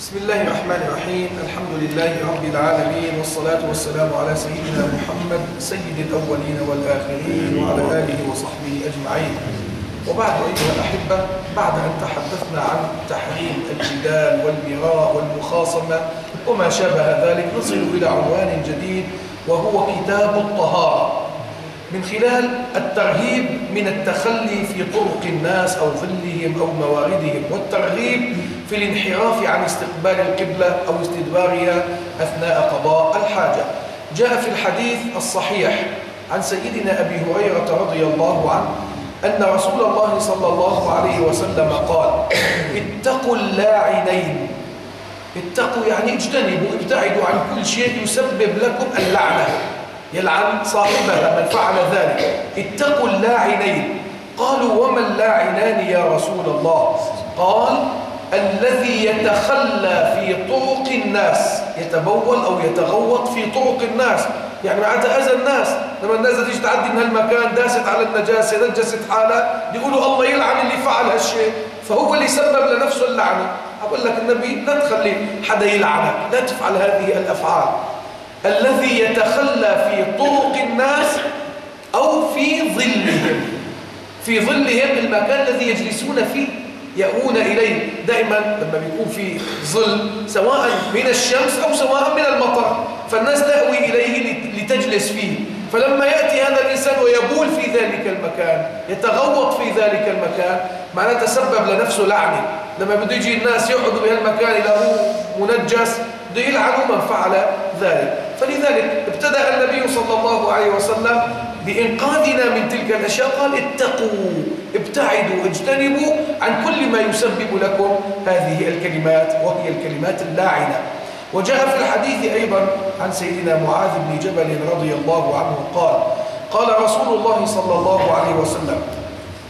بسم الله الرحمن الرحيم الحمد لله رب العالمين والصلاة والسلام على سيدنا محمد سيد الأولين والآخرين وعلى آله وصحبه أجمعين وبعد أيها الأحبة بعد أن تحدثنا عن تحريم الجدال والمراء والمخاصمة وما شابه ذلك نصل إلى عنوان جديد وهو كتاب الطهارة من خلال الترهيب من التخلي في طرق الناس أو ظلهم أو مواردهم والترغيب في الانحراف عن استقبال القبلة أو استدبارها أثناء قضاء الحاجة. جاء في الحديث الصحيح عن سيدنا أبي هريرة رضي الله عنه أن رسول الله صلى الله عليه وسلم قال اتقوا اللاعنين. اتقوا يعني اجتنبوا ابتعدوا عن كل شيء يسبب لكم اللعنة. يلعن صاحبها من فعل ذلك. اتقوا اللاعنين. قالوا وما اللاعنان يا رسول الله؟ قال الذي يتخلى في طرق الناس. يتبول أو يتغوط في طرق الناس. يعني معناتها أذى الناس. لما الناس تيجي تعدي من هالمكان داست على النجاسة نجست حالها يقولوا الله يلعن اللي فعل هالشيء. فهو اللي سبب لنفسه اللعنة. أقول لك النبي لا تخلي حدا يلعنك. لا تفعل هذه الأفعال. الذي يتخلى في طرق الناس أو في ظلهم. في ظلهم المكان الذي يجلسون فيه يأوون إليه. دائما لما بيكون في ظل سواء من الشمس أو سواء من المطر فالناس تأوي إليه لتجلس فيه. فلما يأتي هذا الإنسان ويبول في ذلك المكان يتغوط في ذلك المكان معناه تسبب لنفسه لعنة. لما بده يجي الناس يقعدوا بهالمكان إذا هو منجس بده يلعنوا من فعل ذلك. فلذلك ابتدأ النبي صلى الله عليه وسلم بإنقاذنا من تلك الأشياء. قال اتقوا ابتعدوا اجتنبوا عن كل ما يسبب لكم هذه الكلمات وهي الكلمات اللاعنة. وجاء في الحديث أيضا عن سيدنا معاذ بن جبل رضي الله عنه قال قال رسول الله صلى الله عليه وسلم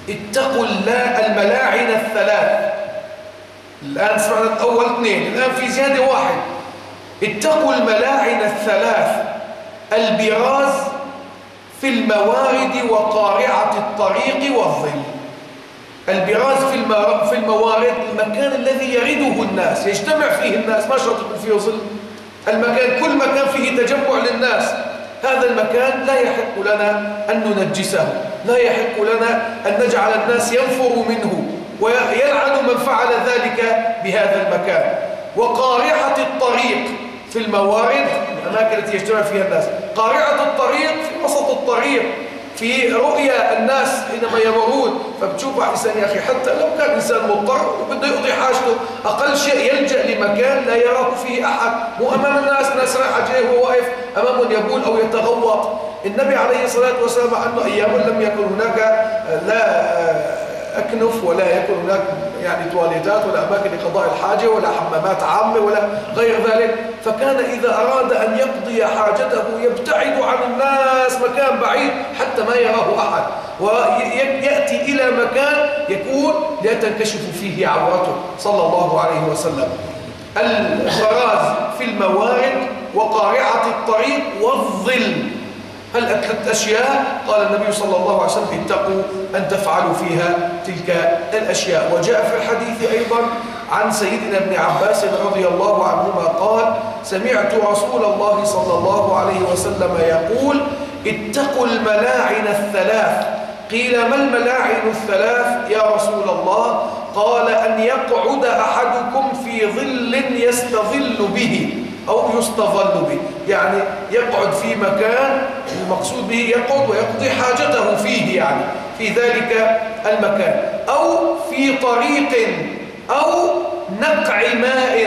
اتقوا الملاعن الثلاث. الآن سمعنا الأول اثنين الآن في زيادة واحد. اتقوا الملاعن الثلاث البراز في الموارد وقارعة الطريق والظل. البراز في في الموارد المكان الذي يرده الناس يجتمع فيه الناس ما شرط يكون فيه ظل. المكان كل مكان فيه تجمع للناس. هذا المكان لا يحق لنا أن ننجسه لا يحق لنا أن نجعل الناس ينفروا منه ويلعن من فعل ذلك بهذا المكان. وقارعة الطريق في الموارد الأماكن التي يجتمع فيها الناس. قارعة الطريق في وسط الطريق في رؤيا الناس حينما يمرون. فبتشوف إنسان يا أخي حتى لو كان إنسان مضطر وبده يقضي حاجته أقل شيء يلجأ لمكان لا يراه فيه أحد. مو أمام الناس ناس رايحة جاي وهو واقف أمامهم يبول أو يتغوط. النبي عليه الصلاة والسلام عنه أيام لم يكن هناك لا أكنف ولا يكون هناك يعني تواليتات ولا أماكن لقضاء الحاجة ولا حمامات عامة ولا غير ذلك. فكان إذا أراد أن يقضي حاجته يبتعد عن الناس مكان بعيد حتى ما يراه أحد. ويأتي إلى مكان يكون لا تنكشف فيه عورته. صلى الله عليه وسلم. البراز في الموارد وقارعة الطريق والظل. هل ثلاث أشياء؟ قال النبي صلى الله عليه وسلم اتقوا أن تفعلوا فيها تلك الأشياء. وجاء في الحديث أيضا عن سيدنا ابن عباس رضي الله عنهما قال سمعت رسول الله صلى الله عليه وسلم يقول اتقوا الملاعن الثلاث. قيل ما الملاعن الثلاث يا رسول الله؟ قال أن يقعد أحدكم في ظل يستظل به أو يستظل به. يعني يقعد في مكان المقصود به يقعد ويقضي حاجته فيه يعني في ذلك المكان. أو في طريق أو نقع ماء.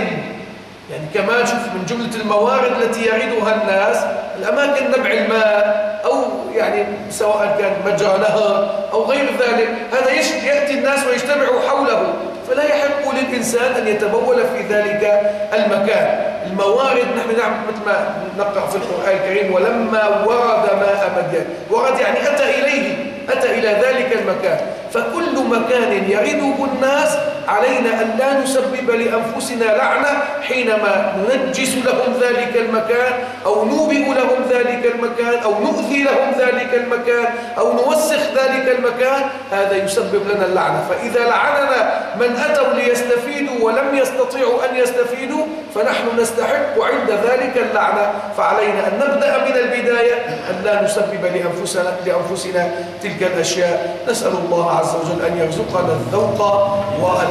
يعني كمان شوف من جملة الموارد التي يردها الناس الأماكن نبع الماء أو يعني سواء كان مجرى نهر أو غير ذلك هذا يأتي الناس ويجتمعوا حوله. فلا يحق للإنسان أن يتبول في ذلك المكان. الموارد نحن نعمل مثل ما نقرأ في القرآن الكريم ولما ورد ماء مدين ورد يعني أتى إليه أتى إلى ذلك المكان. فكل مكان يعده الناس علينا أن لا نسبب لأنفسنا لعنة حينما ننجس لهم ذلك المكان أو نوبئ لهم ذلك المكان أو نؤذي لهم ذلك المكان أو نوسخ ذلك المكان هذا يسبب لنا اللعنة. فإذا لعننا من أتوا ليستفيدوا ولم يستطيعوا أن يستفيدوا فنحن نستحق عند ذلك اللعنة. فعلينا أن نبدأ من البداية أن لا نسبب لأنفسنا, لأنفسنا تلك الأشياء. نسأل الله عز وجل أن يرزقنا الذوق